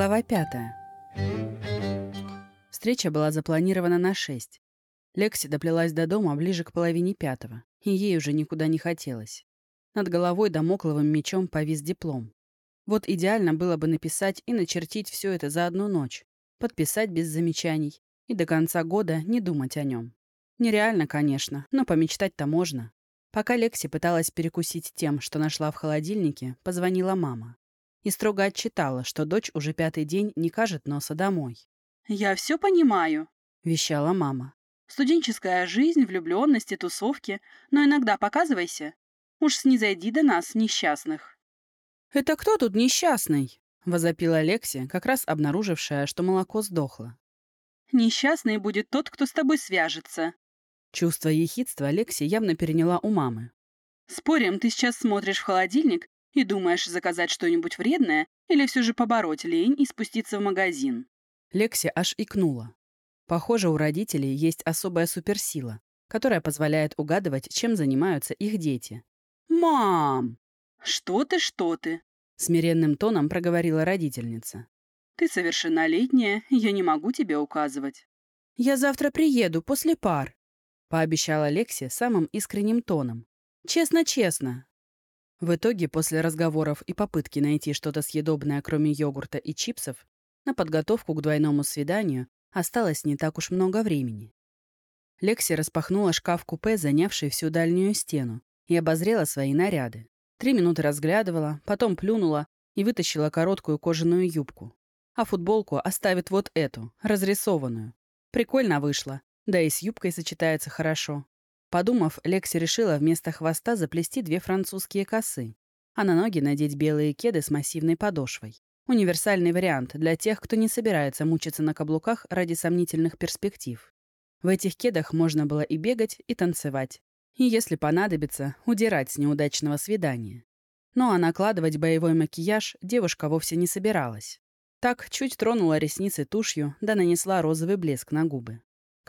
Глава пятая. Встреча была запланирована на шесть. Лекси доплелась до дома ближе к половине пятого, и ей уже никуда не хотелось. Над головой домокловым мечом повис диплом. Вот идеально было бы написать и начертить все это за одну ночь, подписать без замечаний и до конца года не думать о нем. Нереально, конечно, но помечтать-то можно. Пока Лекси пыталась перекусить тем, что нашла в холодильнике, позвонила мама. И строго отчитала, что дочь уже пятый день не кажет носа домой. «Я все понимаю», — вещала мама. «Студенческая жизнь, влюбленности, тусовки. Но иногда показывайся. Уж снизойди до нас, несчастных». «Это кто тут несчастный?» — возопила Лекси, как раз обнаружившая, что молоко сдохло. «Несчастный будет тот, кто с тобой свяжется», Чувство ехидства Лекси явно переняла у мамы. «Спорим, ты сейчас смотришь в холодильник и думаешь заказать что-нибудь вредное или все же побороть лень и спуститься в магазин?» Лекси аж икнула. Похоже, у родителей есть особая суперсила, которая позволяет угадывать, чем занимаются их дети. «Мам!» «Что ты, что ты?» — смиренным тоном проговорила родительница. «Ты совершеннолетняя, я не могу тебе указывать». «Я завтра приеду, после пар», пообещала Лекси самым искренним тоном. «Честно-честно». В итоге, после разговоров и попытки найти что-то съедобное, кроме йогурта и чипсов, на подготовку к двойному свиданию осталось не так уж много времени. Лекси распахнула шкаф-купе, занявший всю дальнюю стену, и обозрела свои наряды. Три минуты разглядывала, потом плюнула и вытащила короткую кожаную юбку. А футболку оставит вот эту, разрисованную. Прикольно вышло, да и с юбкой сочетается хорошо. Подумав, Лекси решила вместо хвоста заплести две французские косы, а на ноги надеть белые кеды с массивной подошвой. Универсальный вариант для тех, кто не собирается мучиться на каблуках ради сомнительных перспектив. В этих кедах можно было и бегать, и танцевать. И, если понадобится, удирать с неудачного свидания. Ну а накладывать боевой макияж девушка вовсе не собиралась. Так чуть тронула ресницы тушью, да нанесла розовый блеск на губы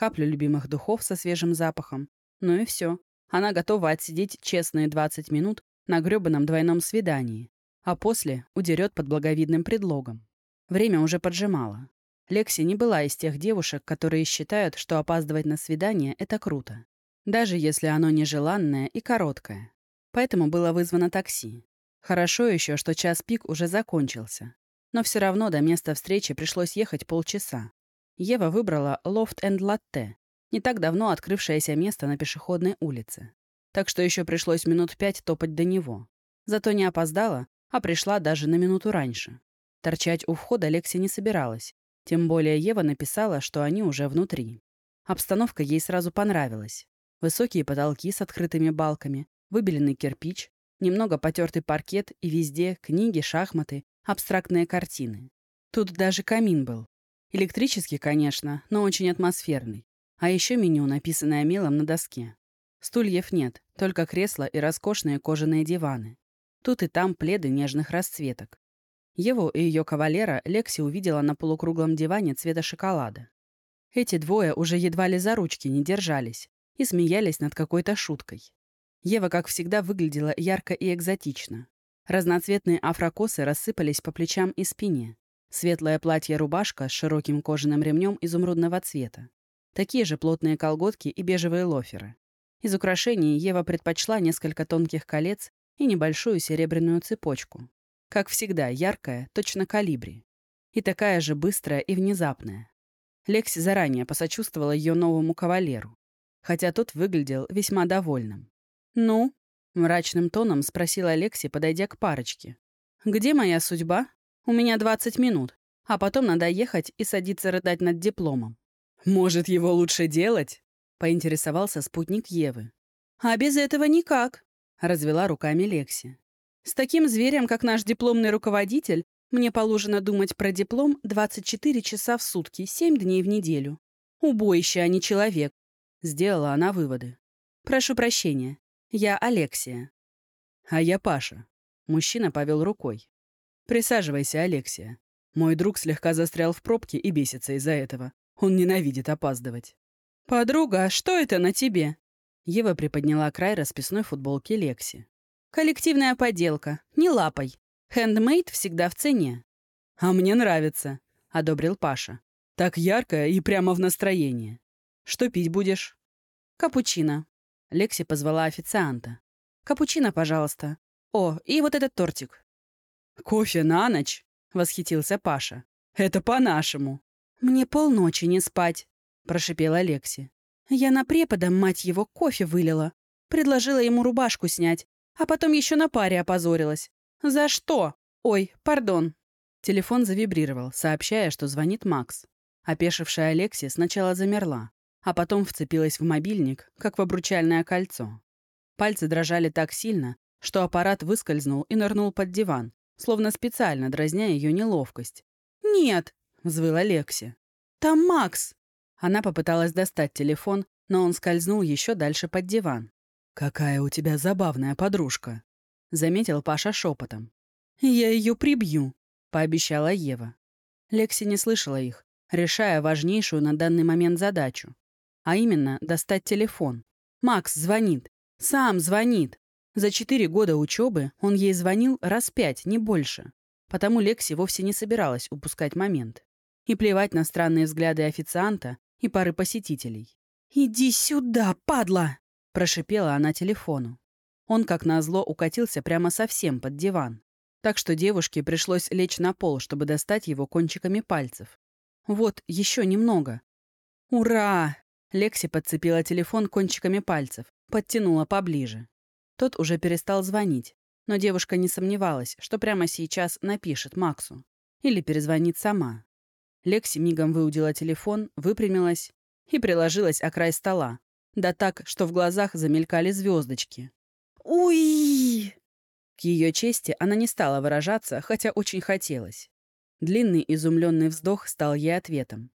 каплю любимых духов со свежим запахом. Ну и все. Она готова отсидеть честные 20 минут на грёбаном двойном свидании, а после удерет под благовидным предлогом. Время уже поджимало. Лекси не была из тех девушек, которые считают, что опаздывать на свидание — это круто. Даже если оно нежеланное и короткое. Поэтому было вызвано такси. Хорошо еще, что час пик уже закончился. Но все равно до места встречи пришлось ехать полчаса. Ева выбрала Loft and Latte, не так давно открывшееся место на пешеходной улице. Так что еще пришлось минут пять топать до него. Зато не опоздала, а пришла даже на минуту раньше. Торчать у входа Лекси не собиралась. Тем более Ева написала, что они уже внутри. Обстановка ей сразу понравилась. Высокие потолки с открытыми балками, выбеленный кирпич, немного потертый паркет и везде книги, шахматы, абстрактные картины. Тут даже камин был, Электрический, конечно, но очень атмосферный. А еще меню, написанное мелом на доске. Стульев нет, только кресла и роскошные кожаные диваны. Тут и там пледы нежных расцветок. Его и ее кавалера Лекси увидела на полукруглом диване цвета шоколада. Эти двое уже едва ли за ручки не держались и смеялись над какой-то шуткой. Ева, как всегда, выглядела ярко и экзотично. Разноцветные афрокосы рассыпались по плечам и спине. Светлое платье-рубашка с широким кожаным ремнем изумрудного цвета. Такие же плотные колготки и бежевые лоферы. Из украшений Ева предпочла несколько тонких колец и небольшую серебряную цепочку. Как всегда, яркая, точно калибри. И такая же быстрая и внезапная. Лекси заранее посочувствовала ее новому кавалеру, хотя тот выглядел весьма довольным. «Ну?» — мрачным тоном спросила Лекси, подойдя к парочке. «Где моя судьба?» У меня 20 минут, а потом надо ехать и садиться рыдать над дипломом. «Может, его лучше делать?» — поинтересовался спутник Евы. «А без этого никак», — развела руками Лекси. «С таким зверем, как наш дипломный руководитель, мне положено думать про диплом 24 часа в сутки, 7 дней в неделю. Убоище, а не человек», — сделала она выводы. «Прошу прощения. Я Алексия». «А я Паша». Мужчина повел рукой. «Присаживайся, Алексия. Мой друг слегка застрял в пробке и бесится из-за этого. Он ненавидит опаздывать». «Подруга, а что это на тебе?» Ева приподняла край расписной футболки Лекси. «Коллективная поделка. Не лапай. Хендмейд всегда в цене». «А мне нравится», — одобрил Паша. «Так ярко и прямо в настроение. Что пить будешь?» «Капучино». Лекси позвала официанта. «Капучино, пожалуйста. О, и вот этот тортик». «Кофе на ночь?» — восхитился Паша. «Это по-нашему». «Мне полночи не спать», — прошипела Лекси. «Я на препода, мать его, кофе вылила. Предложила ему рубашку снять, а потом еще на паре опозорилась. За что? Ой, пардон». Телефон завибрировал, сообщая, что звонит Макс. Опешившая Алекси сначала замерла, а потом вцепилась в мобильник, как в обручальное кольцо. Пальцы дрожали так сильно, что аппарат выскользнул и нырнул под диван, словно специально дразня ее неловкость. «Нет!» — взвыла Лекси. «Там Макс!» Она попыталась достать телефон, но он скользнул еще дальше под диван. «Какая у тебя забавная подружка!» — заметил Паша шепотом. «Я ее прибью!» — пообещала Ева. Лекси не слышала их, решая важнейшую на данный момент задачу. А именно, достать телефон. Макс звонит. Сам звонит. За четыре года учебы он ей звонил раз пять, не больше. Потому Лекси вовсе не собиралась упускать момент. И плевать на странные взгляды официанта и пары посетителей. «Иди сюда, падла!» – прошипела она телефону. Он, как назло, укатился прямо совсем под диван. Так что девушке пришлось лечь на пол, чтобы достать его кончиками пальцев. Вот, еще немного. «Ура!» Лекси подцепила телефон кончиками пальцев, подтянула поближе. Тот уже перестал звонить, но девушка не сомневалась, что прямо сейчас напишет Максу. Или перезвонит сама. Лекси мигом выудила телефон, выпрямилась и приложилась о край стола. Да так, что в глазах замелькали звездочки. «Уи!» К ее чести она не стала выражаться, хотя очень хотелось. Длинный изумленный вздох стал ей ответом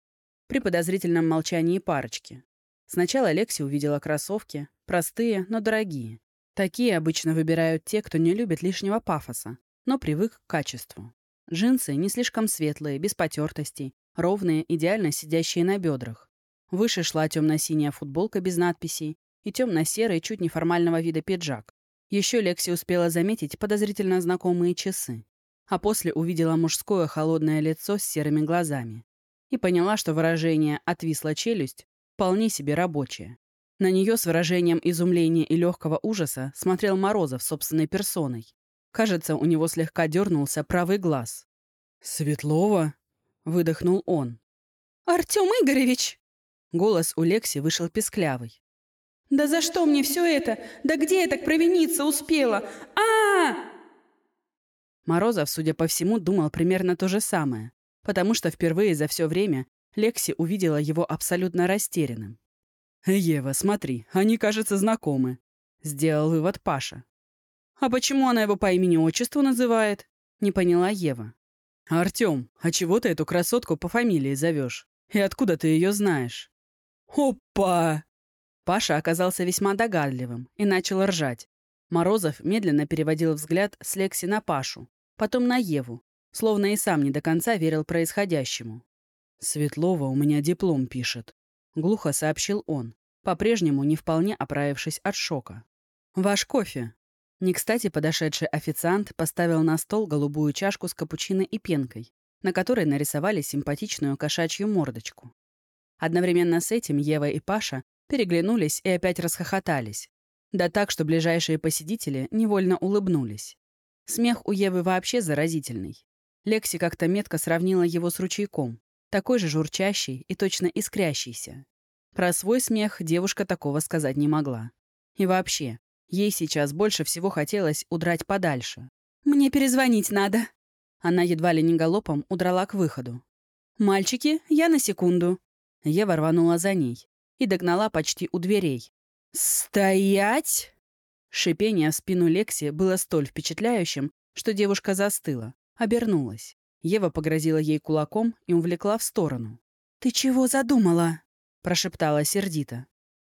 при подозрительном молчании парочки. Сначала Лекси увидела кроссовки, простые, но дорогие. Такие обычно выбирают те, кто не любит лишнего пафоса, но привык к качеству. Джинсы не слишком светлые, без потертостей, ровные, идеально сидящие на бедрах. Выше шла темно-синяя футболка без надписей и темно-серый, чуть неформального вида пиджак. Еще Лекси успела заметить подозрительно знакомые часы. А после увидела мужское холодное лицо с серыми глазами и поняла, что выражение «отвисла челюсть» вполне себе рабочее. На нее с выражением изумления и легкого ужаса смотрел Морозов собственной персоной. Кажется, у него слегка дернулся правый глаз. «Светлова?» — выдохнул он. «Артем Игоревич!» Голос у Лекси вышел песклявый. «Да за что мне все это? Да где я так провиниться успела? а, -а, -а Морозов, судя по всему, думал примерно то же самое потому что впервые за все время Лекси увидела его абсолютно растерянным. «Ева, смотри, они, кажется, знакомы», — сделал вывод Паша. «А почему она его по имени-отчеству называет?» — не поняла Ева. «Артем, а чего ты эту красотку по фамилии зовешь? И откуда ты ее знаешь?» «Опа!» Паша оказался весьма догадливым и начал ржать. Морозов медленно переводил взгляд с Лекси на Пашу, потом на Еву, словно и сам не до конца верил происходящему. «Светлова у меня диплом пишет», — глухо сообщил он, по-прежнему не вполне оправившись от шока. «Ваш кофе». Не кстати подошедший официант поставил на стол голубую чашку с капучино и пенкой, на которой нарисовали симпатичную кошачью мордочку. Одновременно с этим Ева и Паша переглянулись и опять расхохотались. Да так, что ближайшие посетители невольно улыбнулись. Смех у Евы вообще заразительный. Лекси как-то метко сравнила его с ручейком, такой же журчащий и точно искрящийся. Про свой смех девушка такого сказать не могла. И вообще, ей сейчас больше всего хотелось удрать подальше. «Мне перезвонить надо». Она едва ли не галопом удрала к выходу. «Мальчики, я на секунду». Ева рванула за ней и догнала почти у дверей. «Стоять!» Шипение в спину Лекси было столь впечатляющим, что девушка застыла, Обернулась. Ева погрозила ей кулаком и увлекла в сторону. «Ты чего задумала?» — прошептала сердито.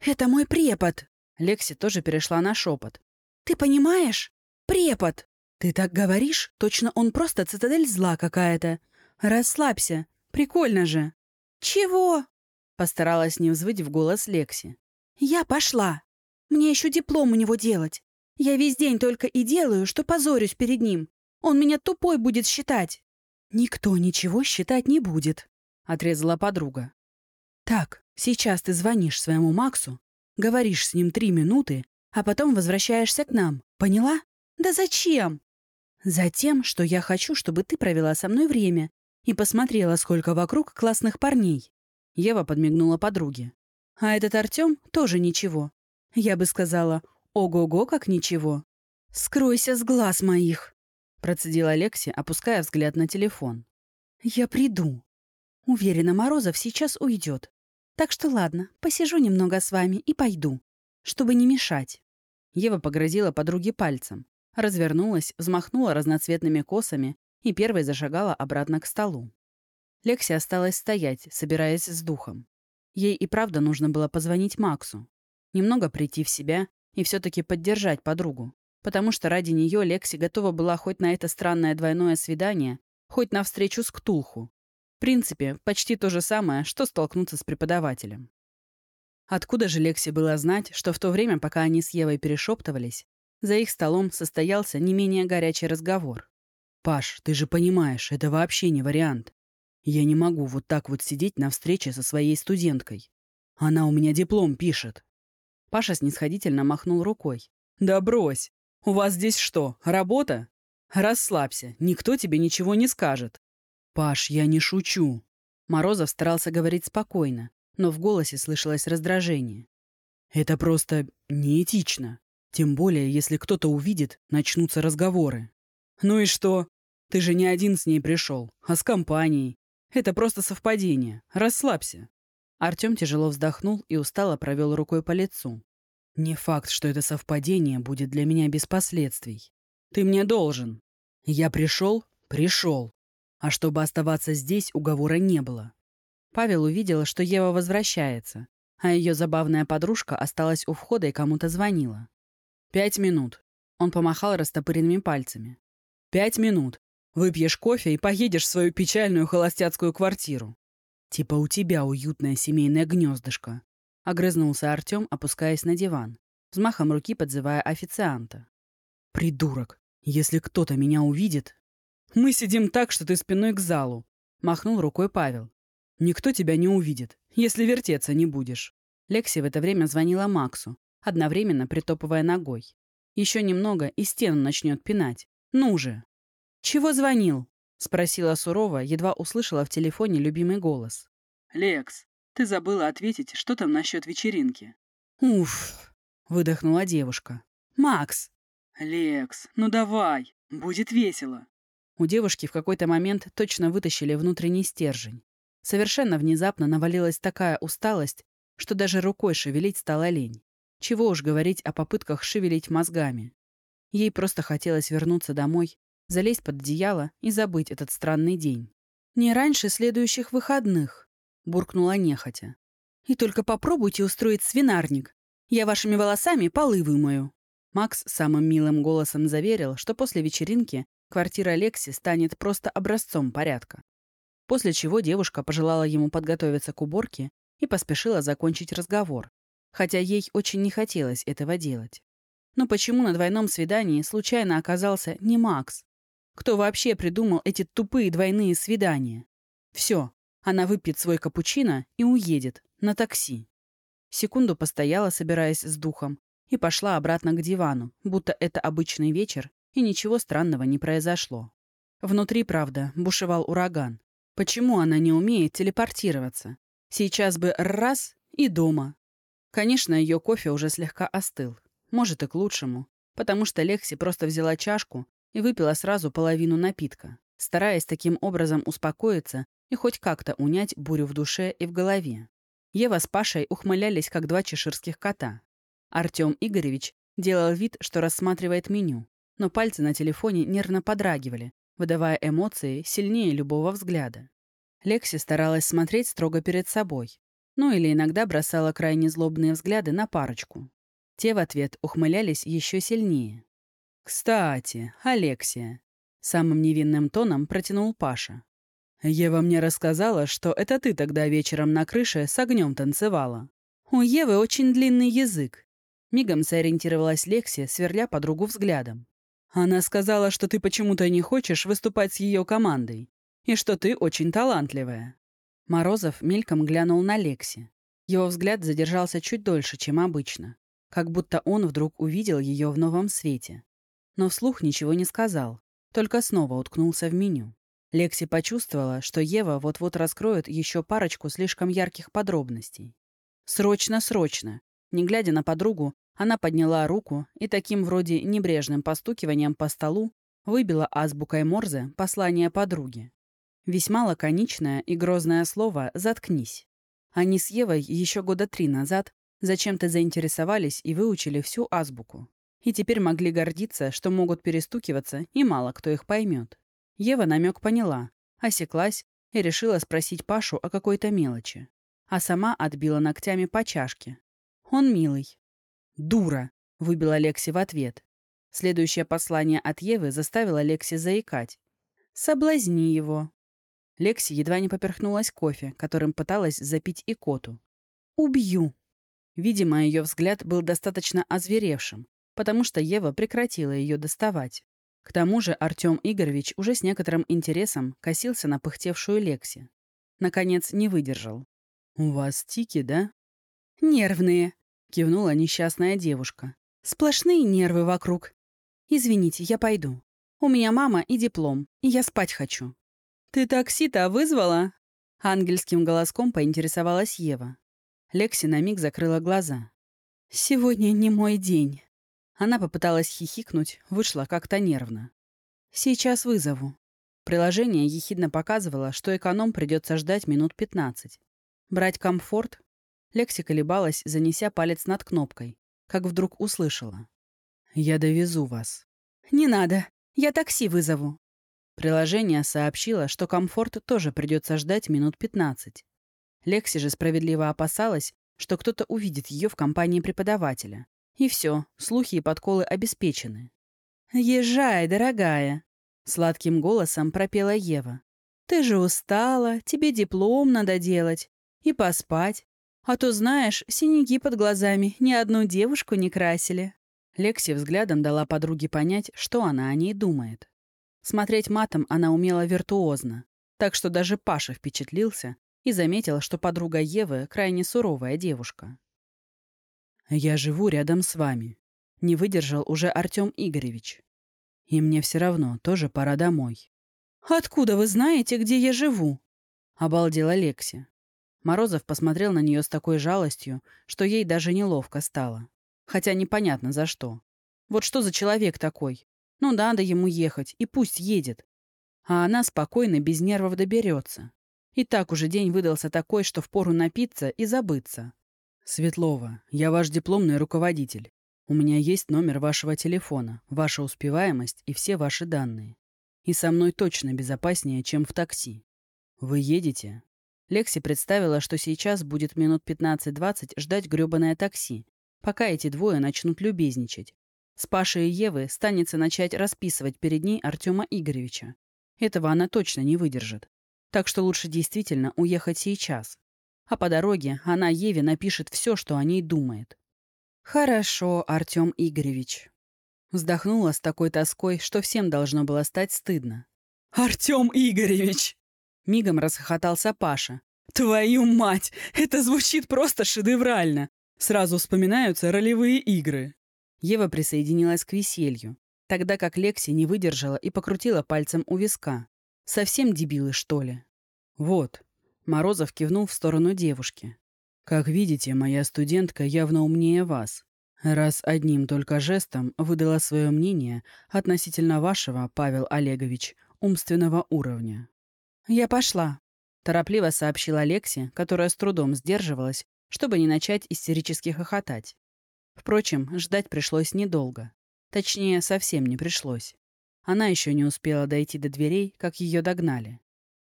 «Это мой препод!» Лекси тоже перешла на шепот. «Ты понимаешь? Препод! Ты так говоришь, точно он просто цитадель зла какая-то. Расслабься, прикольно же!» «Чего?» — постаралась не взвыть в голос Лекси. «Я пошла. Мне еще диплом у него делать. Я весь день только и делаю, что позорюсь перед ним. Он меня тупой будет считать». «Никто ничего считать не будет», — отрезала подруга. «Так, сейчас ты звонишь своему Максу, говоришь с ним три минуты, а потом возвращаешься к нам. Поняла? Да зачем? Затем, что я хочу, чтобы ты провела со мной время и посмотрела, сколько вокруг классных парней. Ева подмигнула подруге. А этот Артем тоже ничего. Я бы сказала, ого-го, как ничего. Скройся с глаз моих. Процедила Алекси, опуская взгляд на телефон. «Я приду. Уверена, Морозов сейчас уйдет. Так что ладно, посижу немного с вами и пойду, чтобы не мешать». Ева погрозила подруге пальцем, развернулась, взмахнула разноцветными косами и первой зашагала обратно к столу. Лекси осталась стоять, собираясь с духом. Ей и правда нужно было позвонить Максу, немного прийти в себя и все-таки поддержать подругу потому что ради нее Лекси готова была хоть на это странное двойное свидание, хоть на встречу с Ктулху. В принципе, почти то же самое, что столкнуться с преподавателем. Откуда же Лекси было знать, что в то время, пока они с Евой перешептывались, за их столом состоялся не менее горячий разговор. «Паш, ты же понимаешь, это вообще не вариант. Я не могу вот так вот сидеть на встрече со своей студенткой. Она у меня диплом пишет». Паша снисходительно махнул рукой. «Да брось! «У вас здесь что, работа? Расслабься, никто тебе ничего не скажет». «Паш, я не шучу». Морозов старался говорить спокойно, но в голосе слышалось раздражение. «Это просто неэтично. Тем более, если кто-то увидит, начнутся разговоры». «Ну и что? Ты же не один с ней пришел, а с компанией. Это просто совпадение. Расслабься». Артем тяжело вздохнул и устало провел рукой по лицу. Не факт, что это совпадение будет для меня без последствий. Ты мне должен. Я пришел? Пришел. А чтобы оставаться здесь, уговора не было. Павел увидел, что Ева возвращается, а ее забавная подружка осталась у входа и кому-то звонила. «Пять минут». Он помахал растопыренными пальцами. «Пять минут. Выпьешь кофе и поедешь в свою печальную холостяцкую квартиру. Типа у тебя уютное семейное гнездышко. Огрызнулся Артем, опускаясь на диван, взмахом руки подзывая официанта. «Придурок! Если кто-то меня увидит...» «Мы сидим так, что ты спиной к залу», — махнул рукой Павел. «Никто тебя не увидит, если вертеться не будешь». Лекси в это время звонила Максу, одновременно притопывая ногой. Еще немного, и стену начнет пинать. Ну же! «Чего звонил?» — спросила сурово, едва услышала в телефоне любимый голос. «Лекс, ты забыла ответить, что там насчет вечеринки. «Уф!» — выдохнула девушка. «Макс!» «Лекс, ну давай, будет весело!» У девушки в какой-то момент точно вытащили внутренний стержень. Совершенно внезапно навалилась такая усталость, что даже рукой шевелить стала лень. Чего уж говорить о попытках шевелить мозгами. Ей просто хотелось вернуться домой, залезть под одеяло и забыть этот странный день. Не раньше следующих выходных. — буркнула нехотя. «И только попробуйте устроить свинарник. Я вашими волосами полы вымою». Макс самым милым голосом заверил, что после вечеринки квартира Лекси станет просто образцом порядка. После чего девушка пожелала ему подготовиться к уборке и поспешила закончить разговор, хотя ей очень не хотелось этого делать. Но почему на двойном свидании случайно оказался не Макс? Кто вообще придумал эти тупые двойные свидания? Все, она выпьет свой капучино и уедет. На такси. Секунду постояла, собираясь с духом, и пошла обратно к дивану, будто это обычный вечер, и ничего странного не произошло. Внутри, правда, бушевал ураган. Почему она не умеет телепортироваться? Сейчас бы раз — и дома. Конечно, ее кофе уже слегка остыл. Может, и к лучшему. Потому что Лекси просто взяла чашку и выпила сразу половину напитка, стараясь таким образом успокоиться и хоть как-то унять бурю в душе и в голове. Ева с Пашей ухмылялись, как два чеширских кота. Артем Игоревич делал вид, что рассматривает меню, но пальцы на телефоне нервно подрагивали, выдавая эмоции сильнее любого взгляда. Лекси старалась смотреть строго перед собой, ну или иногда бросала крайне злобные взгляды на парочку. Те в ответ ухмылялись еще сильнее. «Кстати, Алексия», — самым невинным тоном протянул Паша. Ева мне рассказала, что это ты тогда вечером на крыше с огнем танцевала. У Евы очень длинный язык. Мигом сориентировалась Лекси, сверля подругу взглядом. Она сказала, что ты почему-то не хочешь выступать с ее командой. и что ты очень талантливая». Морозов мельком глянул на Лекси. Его взгляд задержался чуть дольше, чем обычно, как будто он вдруг увидел ее в новом свете. Но вслух ничего не сказал, только снова уткнулся в меню. Лекси почувствовала, что Ева вот-вот раскроет еще парочку слишком ярких подробностей. «Срочно, срочно!» Не глядя на подругу, она подняла руку и таким вроде небрежным постукиванием по столу выбила азбукой Морзе послание подруге. Весьма лаконичное и грозное слово «заткнись». Они с Евой еще года три назад зачем-то заинтересовались и выучили всю азбуку. И теперь могли гордиться, что могут перестукиваться, и мало кто их поймет. Ева намек поняла, осеклась и решила спросить Пашу о какой-то мелочи. А сама отбила ногтями по чашке. «Он милый». «Дура!» — выбила Лекси в ответ. Следующее послание от Евы заставило Лекси заикать. «Соблазни его». Лекси едва не поперхнулась кофе, которым пыталась запить и коту. «Убью». Видимо, ее взгляд был достаточно озверевшим, потому что Ева прекратила ее доставать. К тому же Артем Игоревич уже с некоторым интересом косился на пыхтевшую Лекси. Наконец не выдержал. «У вас тики, да?» «Нервные», — кивнула несчастная девушка. «Сплошные нервы вокруг. Извините, я пойду. У меня мама и диплом, и я спать хочу». «Ты такси-то вызвала?» Ангельским голоском поинтересовалась Ева. Лекси на миг закрыла глаза. «Сегодня не мой день». Она попыталась хихикнуть, вышла как-то нервно. «Сейчас вызову». Приложение ехидно показывало, что эконом придется ждать минут 15. Брать комфорт? Лекси колебалась, занеся палец над кнопкой, как вдруг услышала. «Я довезу вас». «Не надо. Я такси вызову». Приложение сообщило, что комфорт тоже придется ждать минут 15. Лекси же справедливо опасалась, что кто-то увидит ее в компании преподавателя, и все, слухи и подколы обеспечены. «Езжай, дорогая!» — сладким голосом пропела Ева. «Ты же устала, тебе диплом надо делать. И поспать. А то, знаешь, синяки под глазами ни одну девушку не красили». Лекси взглядом дала подруге понять, что она о ней думает. Смотреть матом она умела виртуозно, так что даже Паша впечатлился и заметил, что подруга Евы крайне суровая девушка. «Я живу рядом с вами», — не выдержал уже Артем Игоревич. «И мне все равно, тоже пора домой». «Откуда вы знаете, где я живу?» — обалдела Лекси. Морозов посмотрел на нее с такой жалостью, что ей даже неловко стало. Хотя непонятно за что. Вот что за человек такой? Ну, надо ему ехать, и пусть едет. А она спокойно, без нервов доберется. И так уже день выдался такой, что впору напиться и забыться. «Светлова, я ваш дипломный руководитель. У меня есть номер вашего телефона, ваша успеваемость и все ваши данные. И со мной точно безопаснее, чем в такси. Вы едете?» Лекси представила, что сейчас будет минут 15-20 ждать грёбаное такси, пока эти двое начнут любезничать. С Пашей и Евы станется начать расписывать перед ней Артема Игоревича. Этого она точно не выдержит. Так что лучше действительно уехать сейчас. А по дороге она Еве напишет все, что о ней думает. «Хорошо, Артем Игоревич». Вздохнула с такой тоской, что всем должно было стать стыдно. «Артем Игоревич!» Мигом расхохотался Паша. «Твою мать! Это звучит просто шедеврально! Сразу вспоминаются ролевые игры!» Ева присоединилась к веселью, тогда как Лекси не выдержала и покрутила пальцем у виска. Совсем дебилы, что ли? «Вот, Морозов кивнул в сторону девушки. «Как видите, моя студентка явно умнее вас. Раз одним только жестом выдала свое мнение относительно вашего, Павел Олегович, умственного уровня». «Я пошла», — торопливо сообщила Алексе, которая с трудом сдерживалась, чтобы не начать истерически хохотать. Впрочем, ждать пришлось недолго. Точнее, совсем не пришлось. Она еще не успела дойти до дверей, как ее догнали.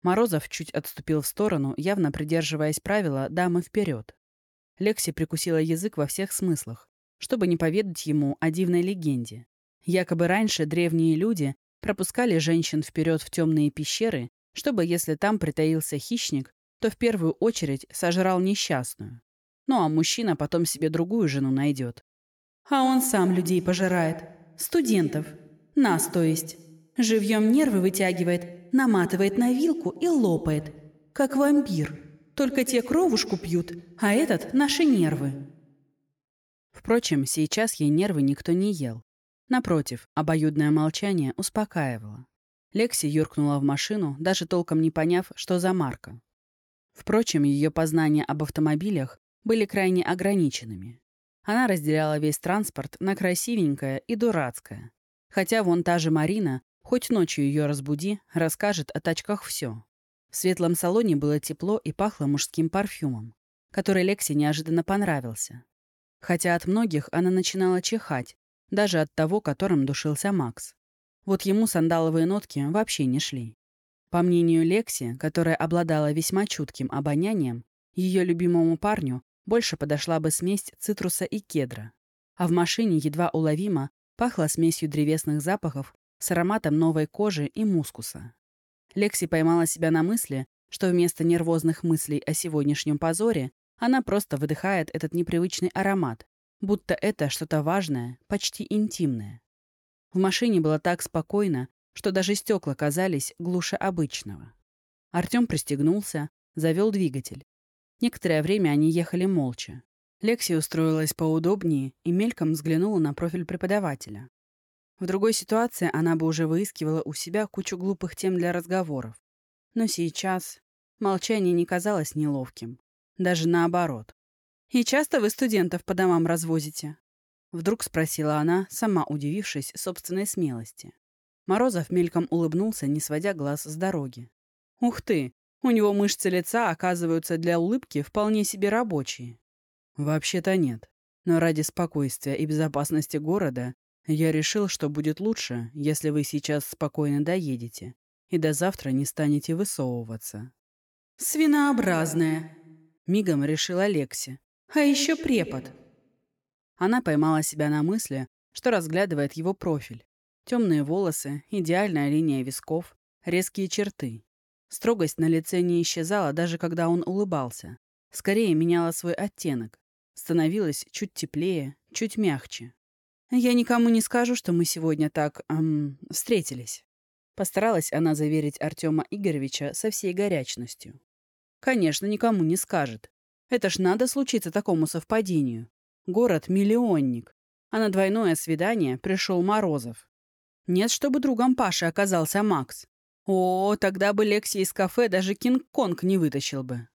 Морозов чуть отступил в сторону, явно придерживаясь правила «дамы вперед». Лекси прикусила язык во всех смыслах, чтобы не поведать ему о дивной легенде. Якобы раньше древние люди пропускали женщин вперед в темные пещеры, чтобы, если там притаился хищник, то в первую очередь сожрал несчастную. Ну а мужчина потом себе другую жену найдет. А он сам людей пожирает. Студентов. Нас, то есть. Живьем нервы вытягивает, наматывает на вилку и лопает, как вампир. Только те кровушку пьют, а этот — наши нервы. Впрочем, сейчас ей нервы никто не ел. Напротив, обоюдное молчание успокаивало. Лекси юркнула в машину, даже толком не поняв, что за марка. Впрочем, ее познания об автомобилях были крайне ограниченными. Она разделяла весь транспорт на красивенькое и дурацкое. Хотя вон та же Марина, хоть ночью ее разбуди, расскажет о тачках все. В светлом салоне было тепло и пахло мужским парфюмом, который Лекси неожиданно понравился. Хотя от многих она начинала чихать, даже от того, которым душился Макс. Вот ему сандаловые нотки вообще не шли. По мнению Лекси, которая обладала весьма чутким обонянием, ее любимому парню больше подошла бы смесь цитруса и кедра. А в машине едва уловимо пахло смесью древесных запахов с ароматом новой кожи и мускуса. Лекси поймала себя на мысли, что вместо нервозных мыслей о сегодняшнем позоре она просто выдыхает этот непривычный аромат, будто это что-то важное, почти интимное. В машине было так спокойно, что даже стекла казались глуше обычного. Артем пристегнулся, завел двигатель. Некоторое время они ехали молча. Лекси устроилась поудобнее и мельком взглянула на профиль преподавателя. В другой ситуации она бы уже выискивала у себя кучу глупых тем для разговоров. Но сейчас молчание не казалось неловким. Даже наоборот. «И часто вы студентов по домам развозите?» Вдруг спросила она, сама удивившись собственной смелости. Морозов мельком улыбнулся, не сводя глаз с дороги. «Ух ты! У него мышцы лица оказываются для улыбки вполне себе рабочие». «Вообще-то нет. Но ради спокойствия и безопасности города я решил, что будет лучше, если вы сейчас спокойно доедете и до завтра не станете высовываться. «Свинообразная», — мигом решила Лекси. «А еще препод». Она поймала себя на мысли, что разглядывает его профиль. Темные волосы, идеальная линия висков, резкие черты. Строгость на лице не исчезала, даже когда он улыбался. Скорее меняла свой оттенок. Становилась чуть теплее, чуть мягче. «Я никому не скажу, что мы сегодня так... Эм, встретились». Постаралась она заверить Артема Игоревича со всей горячностью. «Конечно, никому не скажет. Это ж надо случиться такому совпадению. Город-миллионник. А на двойное свидание пришел Морозов. Нет, чтобы другом Паши оказался Макс. О, тогда бы Лекси из кафе даже Кинг-Конг не вытащил бы».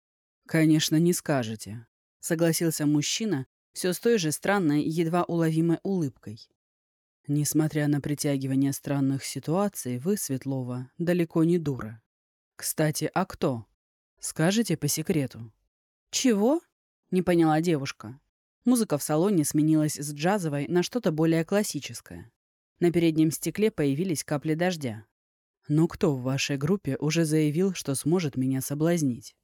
«Конечно, не скажете», — согласился мужчина, все с той же странной, едва уловимой улыбкой. Несмотря на притягивание странных ситуаций, вы, Светлова, далеко не дура. Кстати, а кто? Скажите по секрету. Чего? Не поняла девушка. Музыка в салоне сменилась с джазовой на что-то более классическое. На переднем стекле появились капли дождя. «Ну кто в вашей группе уже заявил, что сможет меня соблазнить?»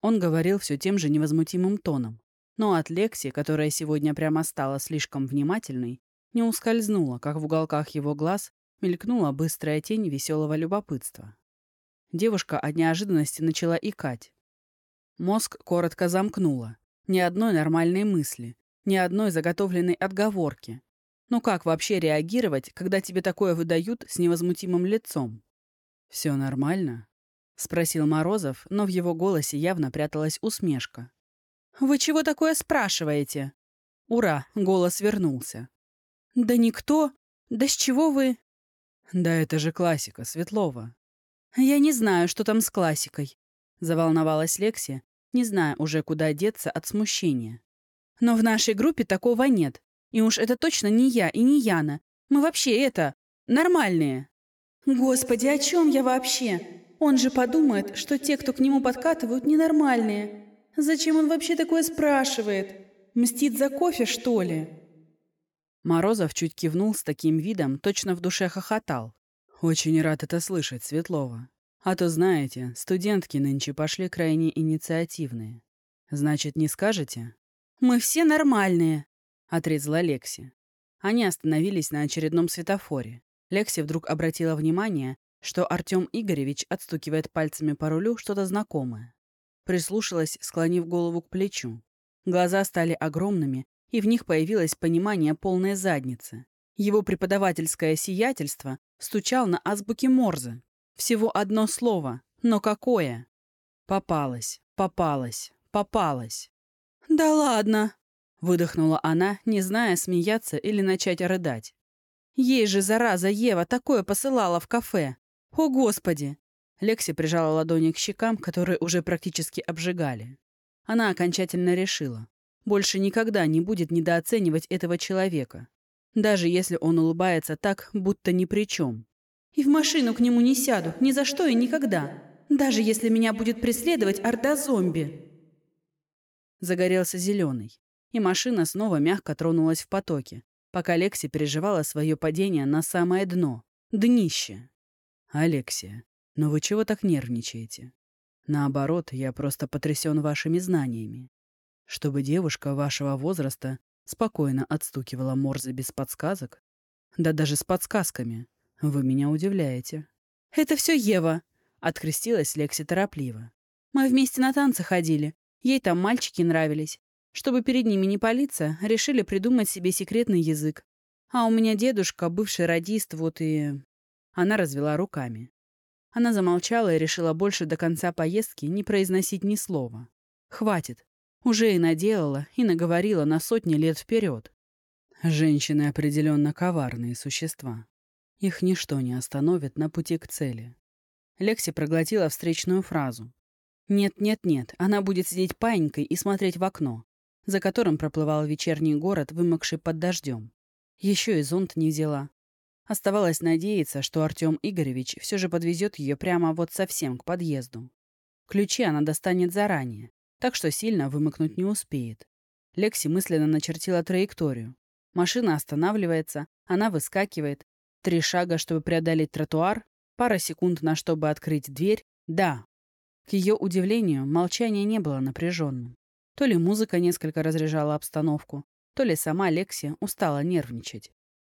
Он говорил все тем же невозмутимым тоном, но от Лекси, которая сегодня прямо стала слишком внимательной, не ускользнула, как в уголках его глаз мелькнула быстрая тень веселого любопытства. Девушка от неожиданности начала икать. Мозг коротко замкнула. Ни одной нормальной мысли, ни одной заготовленной отговорки. Ну как вообще реагировать, когда тебе такое выдают с невозмутимым лицом? «Все нормально?» — спросил Морозов, но в его голосе явно пряталась усмешка. «Вы чего такое спрашиваете?» «Ура!» — голос вернулся. «Да никто! Да с чего вы...» «Да это же классика, Светлова». «Я не знаю, что там с классикой», — заволновалась Лекси, не зная уже, куда деться от смущения. «Но в нашей группе такого нет. И уж это точно не я и не Яна. Мы вообще это... нормальные». «Господи, о чем я вообще? Он же подумает, что те, кто к нему подкатывают, ненормальные. Зачем он вообще такое спрашивает? Мстит за кофе, что ли?» Морозов чуть кивнул с таким видом, точно в душе хохотал. «Очень рад это слышать, Светлова. А то, знаете, студентки нынче пошли крайне инициативные. Значит, не скажете?» «Мы все нормальные», — отрезала Лекси. Они остановились на очередном светофоре. Лекси вдруг обратила внимание, что Артем Игоревич отстукивает пальцами по рулю что-то знакомое. Прислушалась, склонив голову к плечу. Глаза стали огромными, и в них появилось понимание полной задницы. Его преподавательское сиятельство стучал на азбуке Морзе. Всего одно слово. Но какое? Попалась, попалась, попалась. «Да ладно!» — выдохнула она, не зная, смеяться или начать рыдать. «Ей же, зараза, Ева такое посылала в кафе! О, Господи!» Лекси прижала ладони к щекам, которые уже практически обжигали. Она окончательно решила. Больше никогда не будет недооценивать этого человека. Даже если он улыбается так, будто ни при чем. «И в машину к нему не сяду, ни за что и никогда. Даже если меня будет преследовать орда зомби». Загорелся зеленый, и машина снова мягко тронулась в потоке, пока Лекси переживала свое падение на самое дно, днище. «Алексия, но вы чего так нервничаете? Наоборот, я просто потрясен вашими знаниями. Чтобы девушка вашего возраста спокойно отстукивала морзы без подсказок? Да даже с подсказками. Вы меня удивляете. «Это все Ева!» — открестилась Лекси торопливо. «Мы вместе на танцы ходили. Ей там мальчики нравились. Чтобы перед ними не палиться, решили придумать себе секретный язык. А у меня дедушка, бывший радист, вот и...» Она развела руками. Она замолчала и решила больше до конца поездки не произносить ни слова. Хватит. Уже и наделала, и наговорила на сотни лет вперед. Женщины определенно коварные существа. Их ничто не остановит на пути к цели. Лекси проглотила встречную фразу. Нет-нет-нет, она будет сидеть паинькой и смотреть в окно, за которым проплывал вечерний город, вымокший под дождем. Еще и зонт не взяла, Оставалось надеяться, что Артем Игоревич все же подвезет ее прямо вот совсем к подъезду. Ключи она достанет заранее, так что сильно вымыкнуть не успеет. Лекси мысленно начертила траекторию. Машина останавливается, она выскакивает. Три шага, чтобы преодолеть тротуар, пара секунд на чтобы открыть дверь. Да. К ее удивлению, молчание не было напряженным. То ли музыка несколько разряжала обстановку, то ли сама Лекси устала нервничать.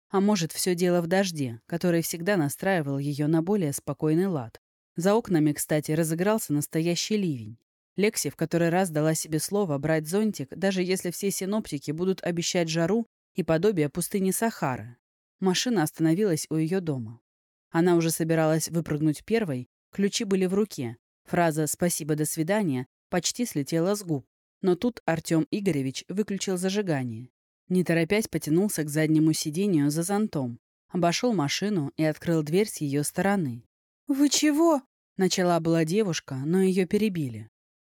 А может, все дело в дожде, который всегда настраивал ее на более спокойный лад. За окнами, кстати, разыгрался настоящий ливень. Лекси в который раз дала себе слово брать зонтик, даже если все синоптики будут обещать жару и подобие пустыни Сахары. Машина остановилась у ее дома. Она уже собиралась выпрыгнуть первой, ключи были в руке. Фраза «спасибо, до свидания» почти слетела с губ. Но тут Артем Игоревич выключил зажигание. Не торопясь, потянулся к заднему сиденью за зонтом, обошел машину и открыл дверь с ее стороны. «Вы чего?» — начала была девушка, но ее перебили.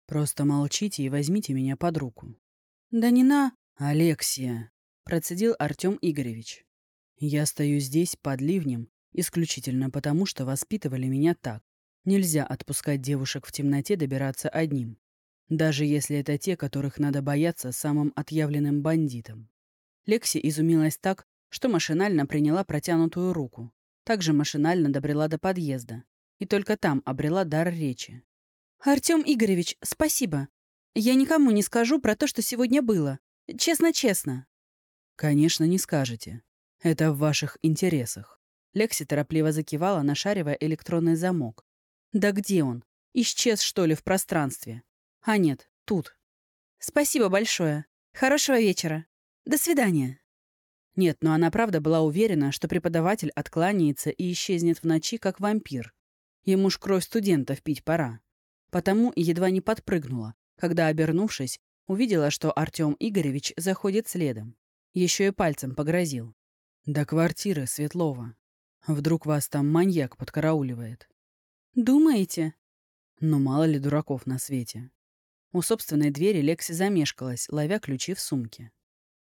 «Просто молчите и возьмите меня под руку». «Да не на...» «Алексия», — процедил Артем Игоревич. «Я стою здесь под ливнем исключительно потому, что воспитывали меня так. Нельзя отпускать девушек в темноте добираться одним, даже если это те, которых надо бояться самым отъявленным бандитам. Лекси изумилась так, что машинально приняла протянутую руку. Также машинально добрела до подъезда. И только там обрела дар речи. «Артем Игоревич, спасибо. Я никому не скажу про то, что сегодня было. Честно-честно». «Конечно, не скажете. Это в ваших интересах». Лекси торопливо закивала, нашаривая электронный замок. «Да где он? Исчез, что ли, в пространстве? А нет, тут». «Спасибо большое. Хорошего вечера». До свидания. Нет, но она правда была уверена, что преподаватель откланяется и исчезнет в ночи, как вампир. Ему ж кровь студентов пить пора. Потому едва не подпрыгнула, когда, обернувшись, увидела, что Артем Игоревич заходит следом. Еще и пальцем погрозил. «До квартиры, Светлова. Вдруг вас там маньяк подкарауливает». «Думаете?» Ну, мало ли дураков на свете. У собственной двери Лекси замешкалась, ловя ключи в сумке.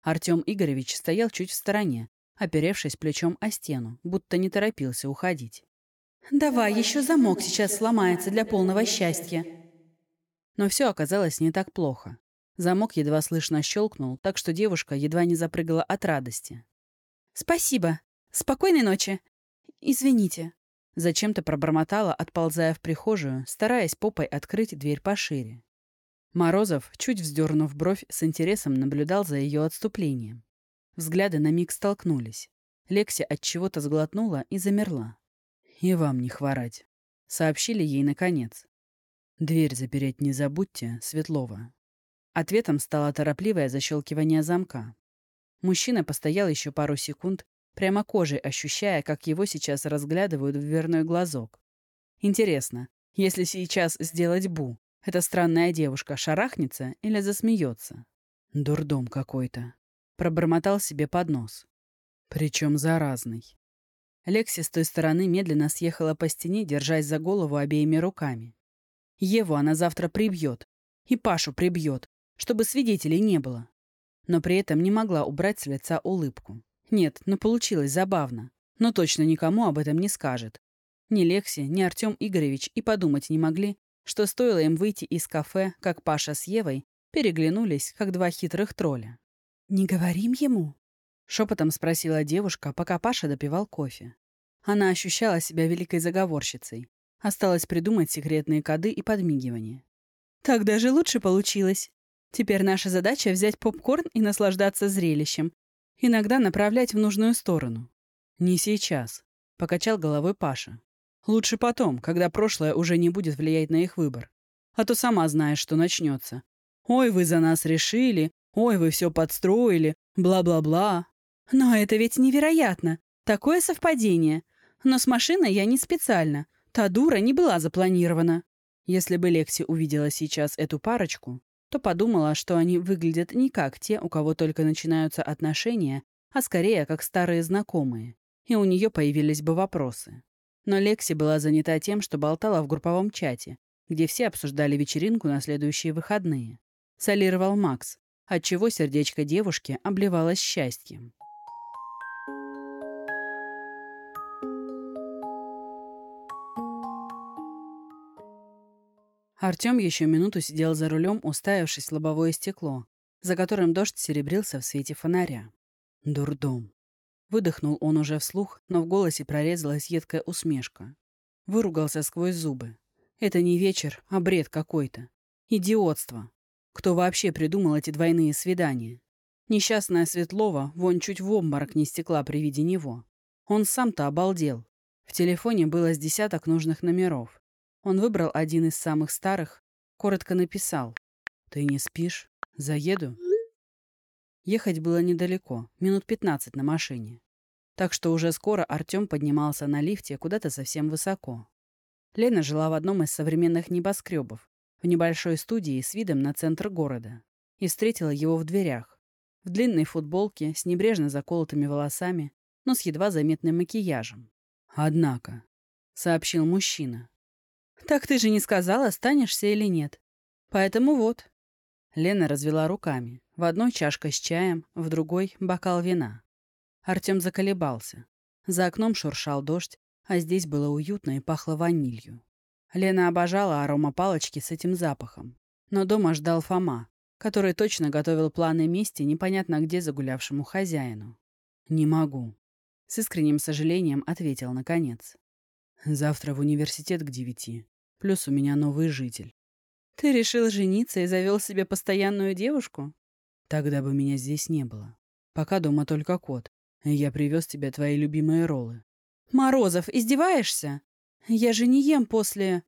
Артем Игоревич стоял чуть в стороне, оперевшись плечом о стену, будто не торопился уходить. «Давай, еще замок сейчас сломается для полного счастья». Но все оказалось не так плохо. Замок едва слышно щелкнул, так что девушка едва не запрыгала от радости. «Спасибо. Спокойной ночи. Извините». Зачем-то пробормотала, отползая в прихожую, стараясь попой открыть дверь пошире. Морозов, чуть вздернув бровь, с интересом наблюдал за ее отступлением. Взгляды на миг столкнулись. Лекси от чего-то сглотнула и замерла. «И вам не хворать», — сообщили ей наконец. «Дверь запереть не забудьте, Светлова». Ответом стало торопливое защелкивание замка. Мужчина постоял еще пару секунд, прямо кожей ощущая, как его сейчас разглядывают в дверной глазок. Интересно, если сейчас сделать бу, эта странная девушка шарахнется или засмеется? Дурдом какой-то. Пробормотал себе под нос. Причем заразный. Лекси с той стороны медленно съехала по стене, держась за голову обеими руками. Еву она завтра прибьет. И Пашу прибьет, чтобы свидетелей не было. Но при этом не могла убрать с лица улыбку. Нет, ну получилось забавно. Но точно никому об этом не скажет. Ни Лекси, ни Артем Игоревич и подумать не могли, что стоило им выйти из кафе, как Паша с Евой переглянулись, как два хитрых тролля. «Не говорим ему?» — шепотом спросила девушка, пока Паша допивал кофе. Она ощущала себя великой заговорщицей. Осталось придумать секретные коды и подмигивание. «Так даже лучше получилось. Теперь наша задача — взять попкорн и наслаждаться зрелищем. Иногда направлять в нужную сторону». «Не сейчас», — покачал головой Паша. Лучше потом, когда прошлое уже не будет влиять на их выбор. А то сама знаешь, что начнется. Ой, вы за нас решили, ой, вы все подстроили, бла-бла-бла. Но это ведь невероятно. Такое совпадение. Но с машиной я не специально. Та дура не была запланирована. Если бы Лекси увидела сейчас эту парочку, то подумала, что они выглядят не как те, у кого только начинаются отношения, а скорее как старые знакомые. И у нее появились бы вопросы. Но Лекси была занята тем, что болтала в групповом чате, где все обсуждали вечеринку на следующие выходные. Солировал Макс, отчего сердечко девушки обливалось счастьем. Артем еще минуту сидел за рулем, уставившись в лобовое стекло, за которым дождь серебрился в свете фонаря. Дурдом. Выдохнул он уже вслух, но в голосе прорезалась едкая усмешка. Выругался сквозь зубы. Это не вечер, а бред какой-то. Идиотство. Кто вообще придумал эти двойные свидания? Несчастная Светлова вон чуть в обморок не стекла при виде него. Он сам-то обалдел. В телефоне было с десяток нужных номеров. Он выбрал один из самых старых, коротко написал. «Ты не спишь? Заеду?» Ехать было недалеко, минут 15 на машине. Так что уже скоро Артем поднимался на лифте куда-то совсем высоко. Лена жила в одном из современных небоскребов, в небольшой студии с видом на центр города, и встретила его в дверях. В длинной футболке, с небрежно заколотыми волосами, но с едва заметным макияжем. «Однако», — сообщил мужчина. «Так ты же не сказала, останешься или нет. Поэтому вот». Лена развела руками. В одной чашка с чаем, в другой — бокал вина. Артем заколебался. За окном шуршал дождь, а здесь было уютно и пахло ванилью. Лена обожала аромапалочки с этим запахом. Но дома ждал Фома, который точно готовил планы мести непонятно где загулявшему хозяину. «Не могу», — с искренним сожалением ответил наконец. «Завтра в университет к девяти, плюс у меня новый житель». «Ты решил жениться и завел себе постоянную девушку?» Тогда бы меня здесь не было. Пока дома только кот. Я привез тебе твои любимые роллы. Морозов, издеваешься? Я же не ем после...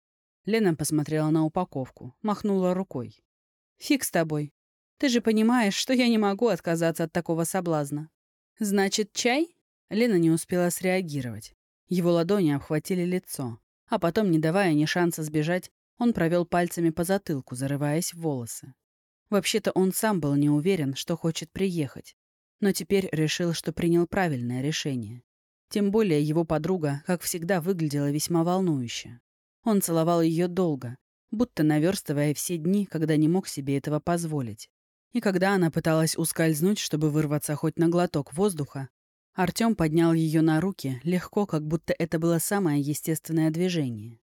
Лена посмотрела на упаковку, махнула рукой. Фиг с тобой. Ты же понимаешь, что я не могу отказаться от такого соблазна. Значит, чай? Лена не успела среагировать. Его ладони обхватили лицо, а потом, не давая ни шанса сбежать, он провел пальцами по затылку, зарываясь в волосы. Вообще-то он сам был не уверен, что хочет приехать, но теперь решил, что принял правильное решение. Тем более его подруга, как всегда, выглядела весьма волнующе. Он целовал ее долго, будто наверстывая все дни, когда не мог себе этого позволить. И когда она пыталась ускользнуть, чтобы вырваться хоть на глоток воздуха, Артем поднял ее на руки, легко, как будто это было самое естественное движение.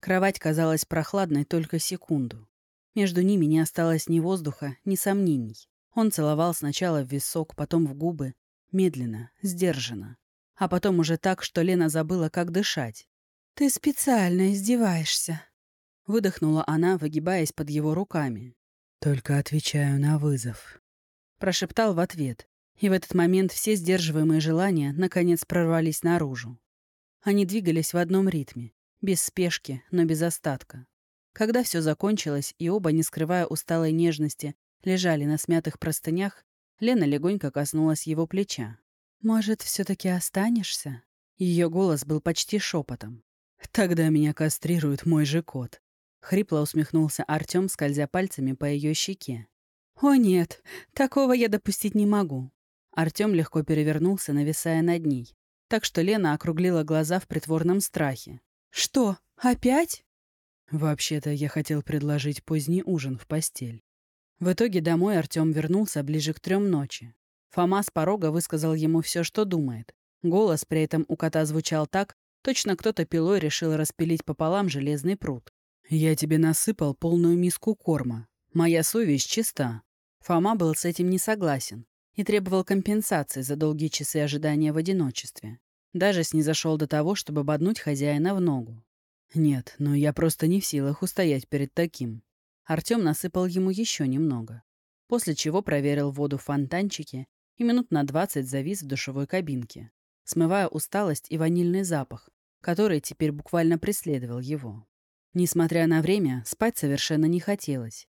Кровать казалась прохладной только секунду. Между ними не осталось ни воздуха, ни сомнений. Он целовал сначала в висок, потом в губы, медленно, сдержанно. А потом уже так, что Лена забыла, как дышать. «Ты специально издеваешься», — выдохнула она, выгибаясь под его руками. «Только отвечаю на вызов», — прошептал в ответ. И в этот момент все сдерживаемые желания наконец прорвались наружу. Они двигались в одном ритме, без спешки, но без остатка. Когда все закончилось, и оба, не скрывая усталой нежности, лежали на смятых простынях, Лена легонько коснулась его плеча. «Может, все таки останешься?» Ее голос был почти шепотом. Тогда меня кастрирует мой же кот. Хрипло усмехнулся Артем, скользя пальцами по ее щеке. «О нет, такого я допустить не могу». Артем легко перевернулся, нависая над ней, так что Лена округлила глаза в притворном страхе. «Что, опять?» «Вообще-то я хотел предложить поздний ужин в постель». В итоге домой Артем вернулся ближе к трем ночи. Фома с порога высказал ему все, что думает. Голос при этом у кота звучал так, точно кто-то пилой решил распилить пополам железный пруд. «Я тебе насыпал полную миску корма. Моя совесть чиста. Фома был с этим не согласен и требовал компенсации за долгие часы ожидания в одиночестве. Даже снизошел до того, чтобы боднуть хозяина в ногу. Нет, но я просто не в силах устоять перед таким. Артем насыпал ему еще немного. После чего проверил воду в фонтанчике и минут на двадцать завис в душевой кабинке, смывая усталость и ванильный запах, который теперь буквально преследовал его. Несмотря на время, спать совершенно не хотелось.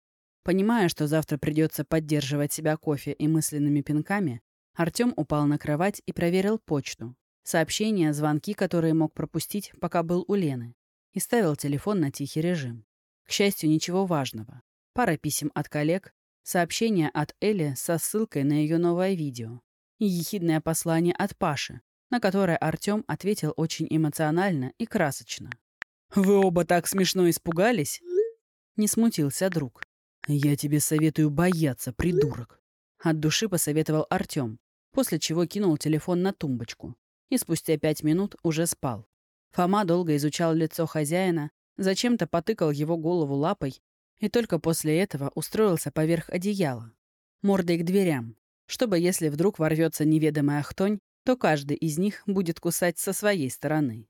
Понимая, что завтра придется поддерживать себя кофе и мысленными пинками, Артем упал на кровать и проверил почту. Сообщения, звонки, которые мог пропустить, пока был у Лены. И ставил телефон на тихий режим. К счастью, ничего важного. Пара писем от коллег, сообщение от Эли со ссылкой на ее новое видео и ехидное послание от Паши, на которое Артем ответил очень эмоционально и красочно. «Вы оба так смешно испугались?» Не смутился друг. «Я тебе советую бояться, придурок!» От души посоветовал Артем, после чего кинул телефон на тумбочку. И спустя пять минут уже спал. Фома долго изучал лицо хозяина, зачем-то потыкал его голову лапой и только после этого устроился поверх одеяла, мордой к дверям, чтобы, если вдруг ворвется неведомая хтонь, то каждый из них будет кусать со своей стороны.